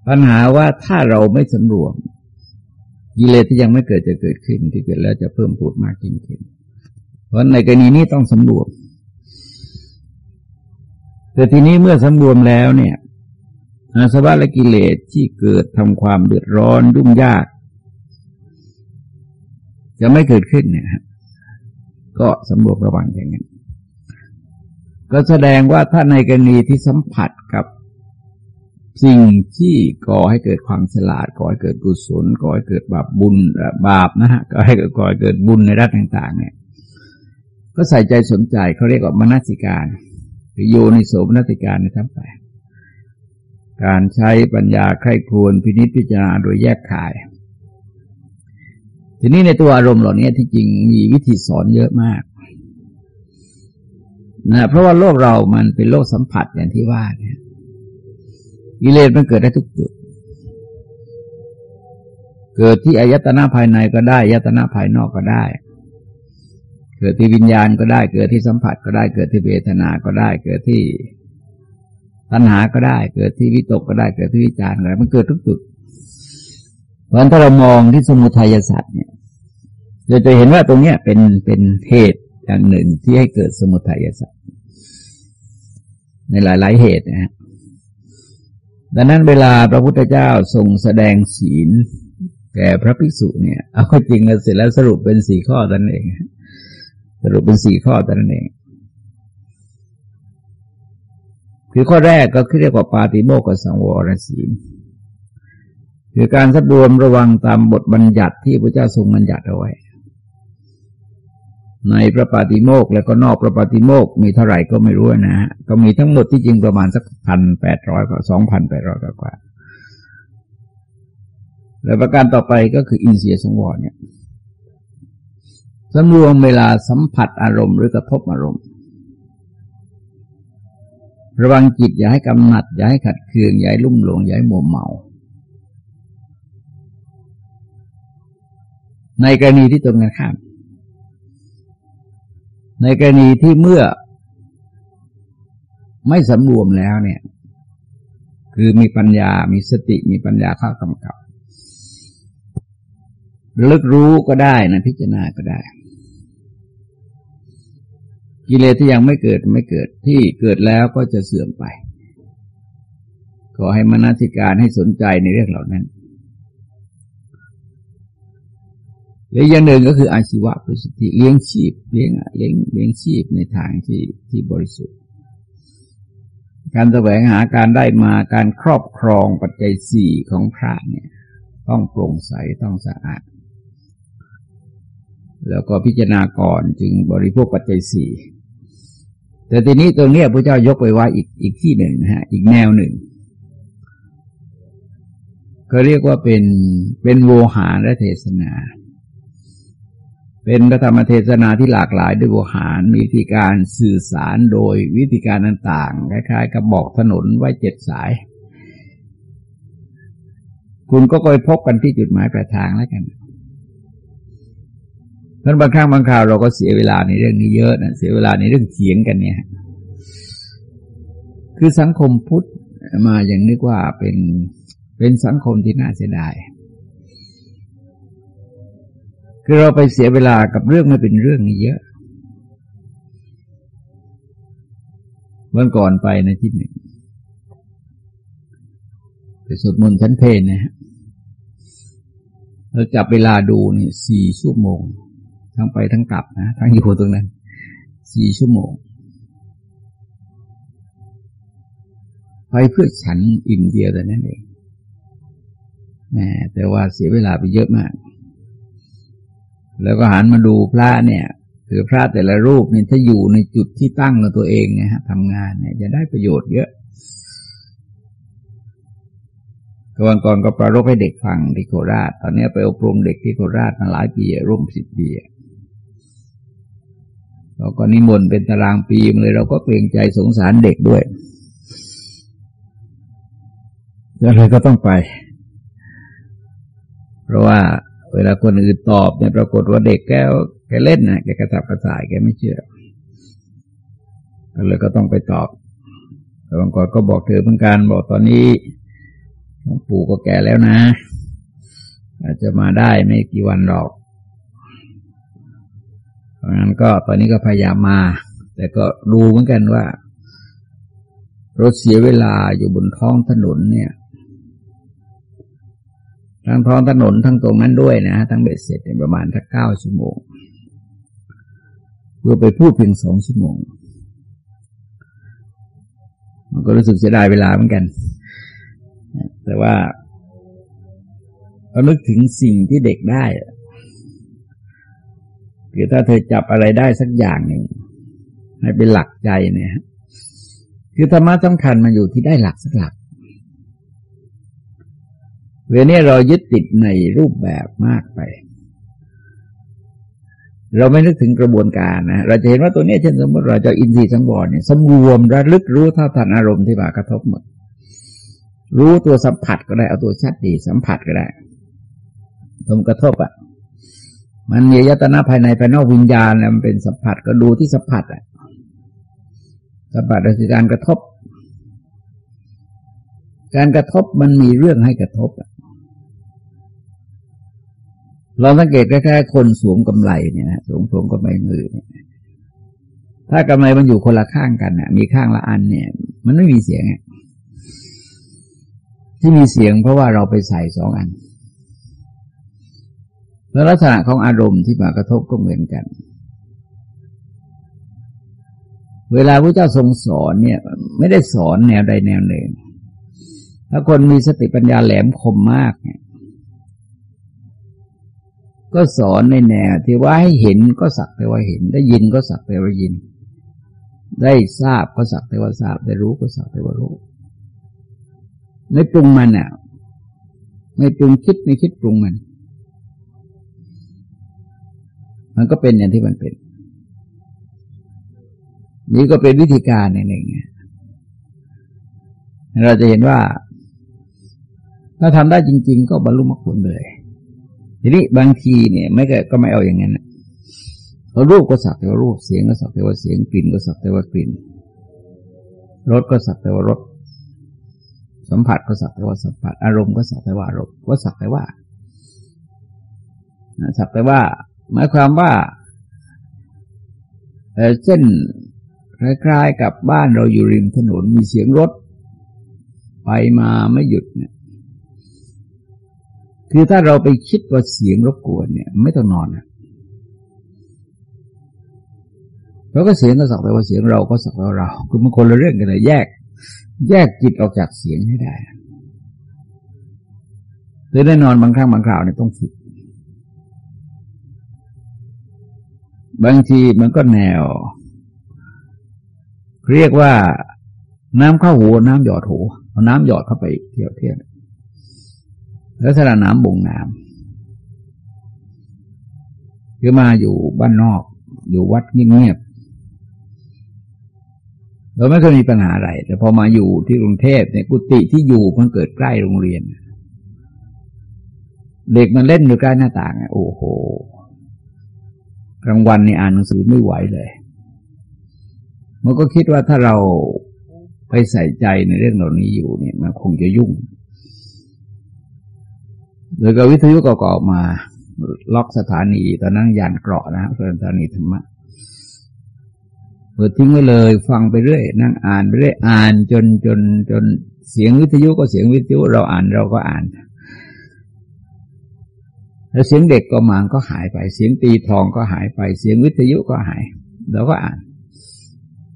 ปัญหาว่าถ้าเราไม่สำรวมกิเลสที่ยังไม่เกิดจะเกิดขึ้น ที่เกิดแล้วจะเพิ่มพูดมากยิ่งขึ้น เพราะในกรณีนี้ต้องสำรวม แต่ทีนี้เมื่อสำรวมแล้วเนี่ยอาสวะและกิเลสที่เกิดทำความเดือดร้อนยุ่งยาก จะไม่เกิดขึ้นเนี่ยก็สำรวจระวังอย่างนั้นก็แสดงว่าถ้าในกรณีที่สัมผัสกับสิ่งที่ก่อให้เกิดความฉลาดก่อให้เกิดกุศลก่อให้เกิดบาปบุญบาปนะฮะก่อให้เกิดก่อให้เกิดบุญในด้านต่าง ๆ เนี่ย ก็ใส่ใจสนใจเขาเรียกว่ามนสิการหรือโยนิโสมนสิการในทั้งแปดการใช้ปัญญาใคร่ครวญพินิจพิจารณาโดยแยกขาย ทีนี้ในตัวอารมณ์เหล่านี้ที่จริงมีวิธีสอนเยอะมากนะเพราะว่าโลกเรามันเป็นโลกสัมผัสอย่างที่ว่าเนี่ยกิเลสมันเกิดได้ทุกจุด เกิดที่อายตนะภายในก็ได้อายตนะภายนอกก็ได้ เกิดที่วิญญาณก็ได้ เกิดที่สัมผัสก็ได้ เกิดที่เวทนาก็ได้ เกิดที่ตัณหาก็ได้ เกิดที่วิตกก็ได้ เกิดที่วิจารณ์ก็ได้ มันเกิดทุกจุด เพราะฉะนั้นถ้าเรามองที่สมุทัยศาสตว์เนี่ยเราจะเห็นว่าตรงเนี้ยเป็นเป็นเหตุอย่างหนึ่งที่ให้เกิดสมุทัยศาสตว์ในหลาย ๆ เหตุนะฮะดังนั้นเวลาพระพุทธเจ้าทรงแสดงศีลแก่พระภิกษุเนี่ย เอาข้อจริงแล้วเสร็จแล้วสรุปเป็นสี่ข้อตนเอง สรุปเป็นสี่ข้อตนเอง คือข้อแรกก็คือเรียกว่าปาติโมกขสังวรศีล คือการสัดรวมระวังตามบทบัญญัติที่พระเจ้าทรงบัญญัติเอาไว้ ในพระปาติโมกแล้วก็นอกพระปาติโมกมีเท่าไหร่ก็ไม่รู้นะฮะก็มีทั้งหมดที่จริงประมาณสักพันแปดร้อยกว่าสองพันแปดร้อยกว่าแล้วประการต่อไปก็คืออินเสียสังวรเนี่ยสำรวมเวลาสัมผัสอารมณ์หรือกระทบอารมณ์ ระวังจิตอย่าให้กำหนัด อย่าให้ขัดเคือง อย่าให้ลุ่มหลง อย่าให้มัวเมา ในกรณีที่ตรงกันข้าม ในกรณีที่เมื่อไม่สำรวมแล้วเนี่ย คือมีปัญญา มีสติ มีปัญญาเข้ากำกับลึกรู้ก็ได้นะพิจารณาก็ได้ กิเลสที่ยังไม่เกิดไม่เกิดที่เกิดแล้วก็จะเสื่อมไป ขอให้มนสิการให้สนใจในเรื่องเหล่านั้น หรืออย่างหนึ่งก็คืออาชีวะปริสุทธิเลี้ยงชีพเลี้ยงเลี้ยงเลี้ยงชีพในทางที่ที่บริสุทธิ์ การแสวงหาการได้มาการครอบครองปัจจัยสี่ของพระเนี่ย ต้องโปร่งใสต้องสะอาด แล้วก็พิจารณาก่อนจึงบริโภคปัจจัยสี่แต่ทีนี้ตรงนี้พระเจ้ายกไปไว้อีกอีกที่หนึ่งนะฮะอีกแนวหนึ่งก็เรียกว่าเป็นเป็นโวหารและเทศนา เป็นพระธรรมเทศนาที่หลากหลายด้วยบวหารมีวิธีการสื่อสารโดยวิธีการต่างๆคล้ายๆกับบอกถนนไว้เจ็ดสาย คุณก็ไปพบกันที่จุดหมายปลายทางแล้วกันเพราะบางครั้งบางคราวเราก็เสียเวลาในเรื่องนี้เยอะนะเสียเวลาในเรื่องเถียงกันเนี่ย คือสังคมพุทธมาอย่างนึกว่าเป็นเป็นสังคมที่น่าเสียดาย คือเราไปเสียเวลากับเรื่องไม่เป็นเรื่องนี้เยอะเมื่อก่อนไปในที่หนึ่งไปสวดมนต์ชั้นเพลนะฮะเราจับเวลาดูเนี่ยสี่ชั่วโมง ทั้งไปทั้งกลับนะทั้งอยู่ตรงนั้นสี่ชั่วโมง ไปเพื่อฉันอิ่มเดียวแต่นั้นเองแม่แต่ว่าเสียเวลาไปเยอะมาก แล้วก็หันมาดูพระเนี่ยคือพระแต่ละรูปเนี่ยถ้าอยู่ในจุดที่ตั้งของตัวเองนะฮะทำงานเนี่ยจะได้ประโยชน์เยอะกวันก่อนก็ประรบให้เด็กฟังที่โคราช ตอนนี้ไปอบรมเด็กที่โคราชมาหลายปีร่วมสิบปีเราก็นิมนต์เป็นตารางปีมาเลยเราก็เกรงใจสงสารเด็กด้วยก็เลยก็ต้องไป เพราะว่า เวลาคนอื่นตอบเนี่ยปรากฏว่าเด็กแกแกเล่นนะแกกระสับกระส่ายแกไม่เชื่อเลยก็ต้องไปตอบแต่บางคนก็บอกเธอเหมือนกันบอกตอนนี้หลวงปู่ก็แก่แล้วนะ อาจจะมาได้ไม่กี่วันหรอกเพราะงั้นก็ตอนนี้ก็พยายามมา แต่ก็ดูเหมือนกันว่า รถเสียเวลาอยู่บนท้องถนนเนี่ย ทั้งท้องถนนทั้งตรงนั้นด้วยนะทั้งเบ็ดเสร็จประมาณสักเก้าชั่วโมงเพื่อไปพูดเพียงสองชั่วโมง มันก็รู้สึกเสียดายเวลาเหมือนกัน แต่ว่าเรานึกถึงสิ่งที่เด็กได้คือถ้าเธอจับอะไรได้สักอย่างหนึ่งให้เป็นหลักใจเนี่ยคือธรรมะสำคัญมันอยู่ที่ได้หลักสักหลัก เวลานี้เรายึดติดในรูปแบบมากไป เราไม่นึกถึงกระบวนการนะ เราจะเห็นว่าตัวนี้เช่นสมมติเราจะอินทรีย์สังวรเนี่ยสำรวมระลึกรู้เท่าทันอารมณ์ที่มากระทบหมด รู้ตัวสัมผัสก็ได้เอาตัวชัดดีสัมผัสก็ได้ลมกระทบอะ มันมียตนาภายในภายนอกวิญญาณมันเป็นสัมผัสก็ดูที่สัมผัสอะสัมผัสก็คือการกระทบ การกระทบมันมีเรื่องให้กระทบอะ เราสังเกตแค่คนสวมกำไลเนี่ยนะสวมสวมกำไลมือเนี่ยถ้ากำไลมันอยู่คนละข้างกันนะมีข้างละอันเนี่ย มันไม่มีเสียงที่มีเสียงเพราะว่าเราไปใส่สองอัน แล้วลักษณะของอารมณ์ที่มากระทบก็เหมือนกัน เวลาพระเจ้าทรงสอนเนี่ย ไม่ได้สอนแนวใดแนวหนึ่งถ้าคนมีสติปัญญาแหลมคมมากเนี่ย ก็สอนในแนวที่ว่าให้เห็นก็สักแต่ว่าเห็น ได้ยินก็สักแต่ว่ายิน ได้ทราบก็สักแต่ว่าทราบ ได้รู้ก็สักแต่ว่ารู้ ไม่ปรุงมันอะ ไม่ปรุงคิดไม่คิดปรุงมัน มันก็เป็นอย่างที่มันเป็น นี่ก็เป็นวิธีการหนึ่งเราจะเห็นว่า ถ้าทำได้จริง ๆ ก็บรรลุมรรคผลเลย ทีนี้บางทีเนี่ยไม่ก็ไม่เอาอย่างนั้นเรารูปก็สักแต่ว่ารูปเสียงก็สักแต่ว่าเสียงกลิ่นก็สักแต่ว่ากลิ่นรสก็สักแต่ว่ารสสัมผัสก็สักแต่ว่าสัมผัส อารมณ์ก็สักแต่ว่าอารมณ์ก็สักแต่ว่าสักแต่ว่า หมายความว่าเส้นคล้ายๆกับบ้านเราอยู่ริมถนนมีเสียงรถ ไปมาไม่หยุดเนี่ย คือถ้าเราไปคิดว่าเสียงรบกวนเนี่ย ไม่ต้องนอนนะเราก็เสียงก็สักแต่ว่าเสียงเราก็สักแต่ว่าเรา คือมันคนละเรื่องกันเลยแยก แยกจิตออกจากเสียงให้ได้คือแน่นอนบางครั้งบางคราวเนี่ยต้องฝึก บางทีมันก็แนว เรียกว่าน้ำเข้าหูน้ำหยอดหูเอาน้ำหยอดเข้าไปเที่ยวเที่ยว ล้วสระน้ำบ่งน้ำคือมาอยู่บ้านนอก อยู่วัดเงียบๆเราไม่เคยมีปัญหาอะไร แต่พอมาอยู่ที่กรุงเทพเนี่ยกุฏิที่อยู่มันเกิดใกล้โรงเรียน เด็กมันเล่นอยู่ใกล้หน้าต่างโอ้โหกลางวันนี่อ่านหนังสือไม่ไหวเลยมันก็คิดว่าถ้าเราไปใส่ใจในเรื่องเหล่านี้อยู่เนี่ยมันคงจะยุ่ง โดยก็วิทยุก็ออกมาล็อกสถานี ตอนนั้นยานเกราะนะสถานีธรรมะเปิดทิ้งไว้เลย ฟังไปเรื่อยนั่งอ่านไปเรื่อยอ่านจนจนจนเสียงวิทยุก็เสียงวิทยุเราอ่านเราก็อ่านแล้วเสียงเด็กก็มางก็หายไป เสียงตีทองก็หายไป เสียงวิทยุก็หายเราก็อ่าน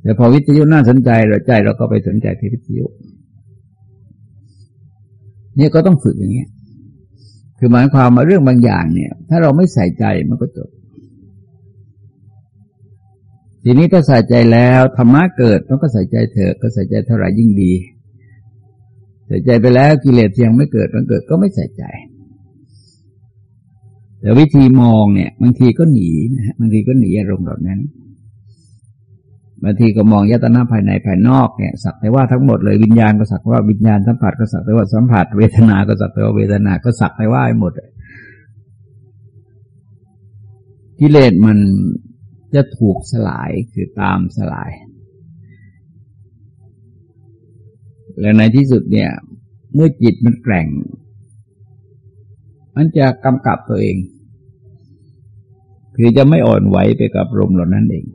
แต่พอวิทยุน่าสนใจเราใจเราก็ไปสนใจที่วิทยุ นี่ก็ต้องฝึกอย่างเงี้ย คือหมายความมาเรื่องบางอย่างเนี่ย ถ้าเราไม่ใส่ใจมันก็จบ ทีนี้ถ้าใส่ใจแล้วธรรมะเกิดมันก็ใส่ใจเถอะก็ใส่ใจเท่าไหร่ยิ่งดี ใส่ใจไปแล้วกิเลสยังไม่เกิดมันเกิดก็ไม่ใส่ใจ แต่วิธีมองเนี่ย บางทีก็หนีนะฮะบางทีก็หนีอารมณ์เหล่านั้น บางทีก็มองยตนาภายในภายนอกเนี่ยสักแต่ว่าทั้งหมดเลยวิญญาณก็สักว่าวิญญาณสัมผัสก็สักแต่ว่าสัมผัส เวทนา ก็สักแต่ว่าเวทนา ก็สักแต่ว่าหมดกิเลสมันจะถูกสลายคือตามสลาย และในที่สุดเนี่ย เมื่อจิตมันแกร่ง มันจะกำกับตัวเอง คือจะไม่อ่อนไหวไปกับลมเหล่านั้นเอง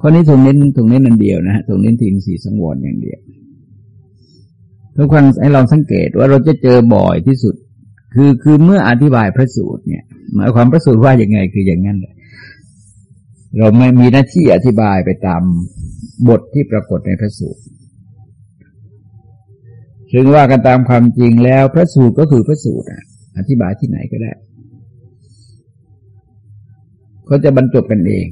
ข้อนี้ตรงเน้นตรงเน้นนันเดียวนะฮะตรงเน้นทิงสีสังวรอย่างเดียวทุกคนให้เราสังเกตว่าเราจะเจอบ่อยที่สุด คือคือเมื่ออธิบายพระสูตรเนี่ยหมายความพระสูตรว่าอย่างไงคืออย่างนั้นเลยเราไม่มีหน้าที่อธิบายไปตามบทที่ปรากฏในพระสูตรถึงว่ากันตามความจริงแล้วพระสูตรก็คือพระสูตรอธิบายที่ไหนก็ได้เขาจะบรรจบกันเอง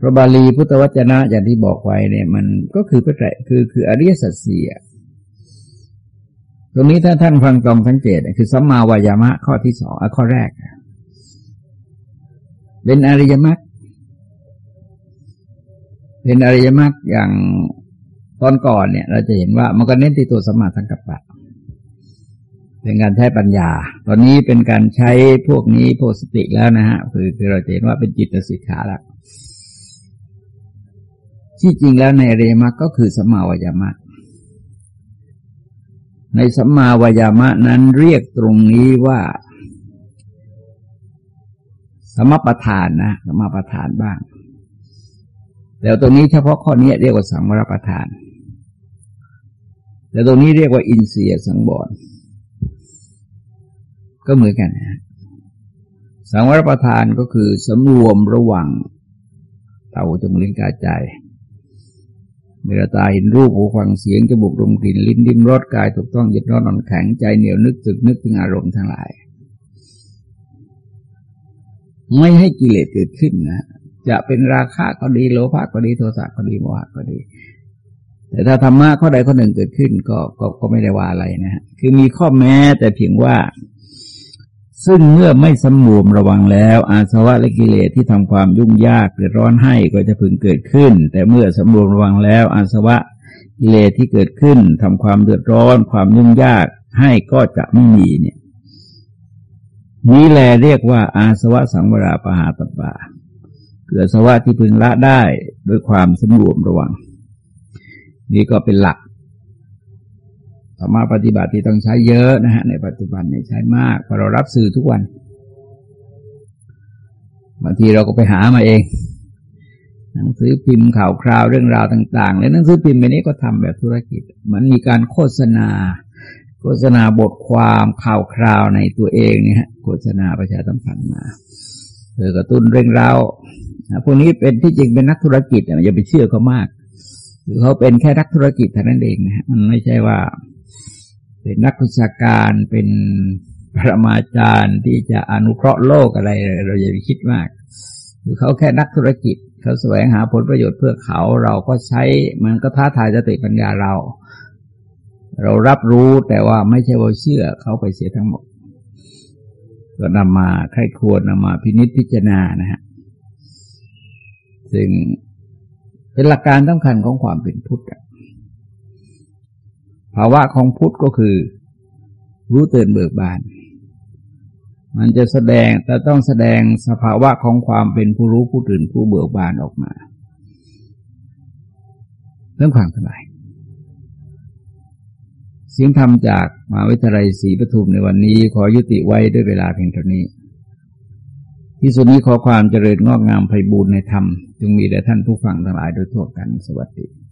พระบาลีพุทธวจนะอย่างที่บอกไว้เนี่ย มันก็คือพระไตรคือคืออริยสัจสี่ตรงนี้ถ้าท่านฟังตรงสังเกตคือสัมมาวายามะข้อที่สองข้อแรก เป็นอริยมรรคเป็นอริยมรรคอย่างตอนก่อนเนี่ย เราจะเห็นว่ามันก็เน้นที่ตัวสมาสังกัปปะเป็นการใช้ปัญญา ตอนนี้เป็นการใช้พวกนี้พวกสติแล้วนะฮะ คือคือเราเห็นว่าเป็นจิตสิกขาแล้ว ที่จริงแล้วในเรมะก็คือสัมมาวายามะ ในสัมมาวายามะนั้นเรียกตรงนี้ว่า สมประทานนะสมประทานบ้างแต่ตรงนี้เฉพาะข้อนี้เรียกว่าสังวรประทานแต่ตรงนี้เรียกว่าอินเสียสังบอนก็เหมือนกันนะสังวรประทานก็คือสำรวมระหว่างเตาจมูกลิ้นกาใจ เมื่อตาเห็นรูปหูฟังเสียงจมูกดมกลิ่นลิ้นดิ้มรสกายถูกต้องยึดร้อนนอนแข็งใจเหนียวนึกตึกนึกถึงอารมณ์ทั้งหลาย ไม่ให้กิเลสเกิดขึ้นนะจะเป็นราคะก็ดีโลภะก็ดีโทสะก็ดีโมหะก็ดี แต่ถ้าธรรมะข้อใดข้อหนึ่งเกิดขึ้นก็ก็ก็ไม่ได้ว่าอะไรนะฮะคือมีข้อแม้แต่เพียงว่า ซึ่งเมื่อไม่สำรวมระวังแล้ว อาสวะและกิเลสที่ทำความยุ่งยากเดือดร้อนให้ก็จะพึงเกิดขึ้น แต่เมื่อสำรวมระวังแล้ว อาสวะกิเลสที่เกิดขึ้นทำความเดือดร้อน ความยุ่งยากให้ก็จะไม่มีเนี่ยนี้แลเรียกว่า อาสวะสังวราปหาตบาเกิดสวะที่พึงละได้ด้วยความสำรวมระวัง นี่ก็เป็นหลัก รรมะปฏิบัติที่ต้องใช้เยอะนะฮะในปัจจุบันเนี่ยใช้มากพอเรารับสื่อทุกวันบางทีเราก็ไปหามาเอง หนังสือพิมพ์ข่าวคราวเรื่องราวต่างๆ และหนังสือพิมพ์แบบนี้ก็ทำแบบธุรกิจ มันมีการโฆษณา โฆษณาบทความข่าวคราวในตัวเองเนี่ยโฆษณาประชาสัมพันธ์มาเพื่อกระตุ้นเรื่องราวพวกนี้เป็นที่จริงเป็นนักธุรกิจอย่าไปเชื่อเขามากคือเขาเป็นแค่นักธุรกิจเท่านั้นเองนะมันไม่ใช่ว่า เป็นนักวิชาการเป็นปรมาจารย์ที่จะอนุเคราะห์โลกอะไร เราอย่าไปคิดมากคือเขาแค่นักธุรกิจเขาแสวงหาผลประโยชน์เพื่อเขาเราก็ใช้มันก็ท้าทายสติปัญญาเรา เรารับรู้แต่ว่าไม่ใช่ว่าเชื่อเขาไปเสียทั้งหมด ก็นำมาใครควรนำมาพินิจพิจารณานะฮะซึ่งเป็นหลักการสำคัญของความเป็นพุทธ ภาวะของพุทธก็คือ รู้ตื่นเบิกบาน มันจะแสดงแต่ต้องแสดงสภาวะของความเป็นผู้รู้ผู้ตื่นผู้เบิกบานออกมา เรื่องความสบายเสียงธรรมจากมหาวิทยาลัยศรีปทุมในวันนี้ขอยุติไว้ด้วยเวลาเพียงเท่านี้ ที่สุดนี้ขอความเจริญงอกงามไพบูรณ์ในธรรม จึงมีแด่ท่านผู้ฟังทั้งหลายโดยทั่วกันสวัสดี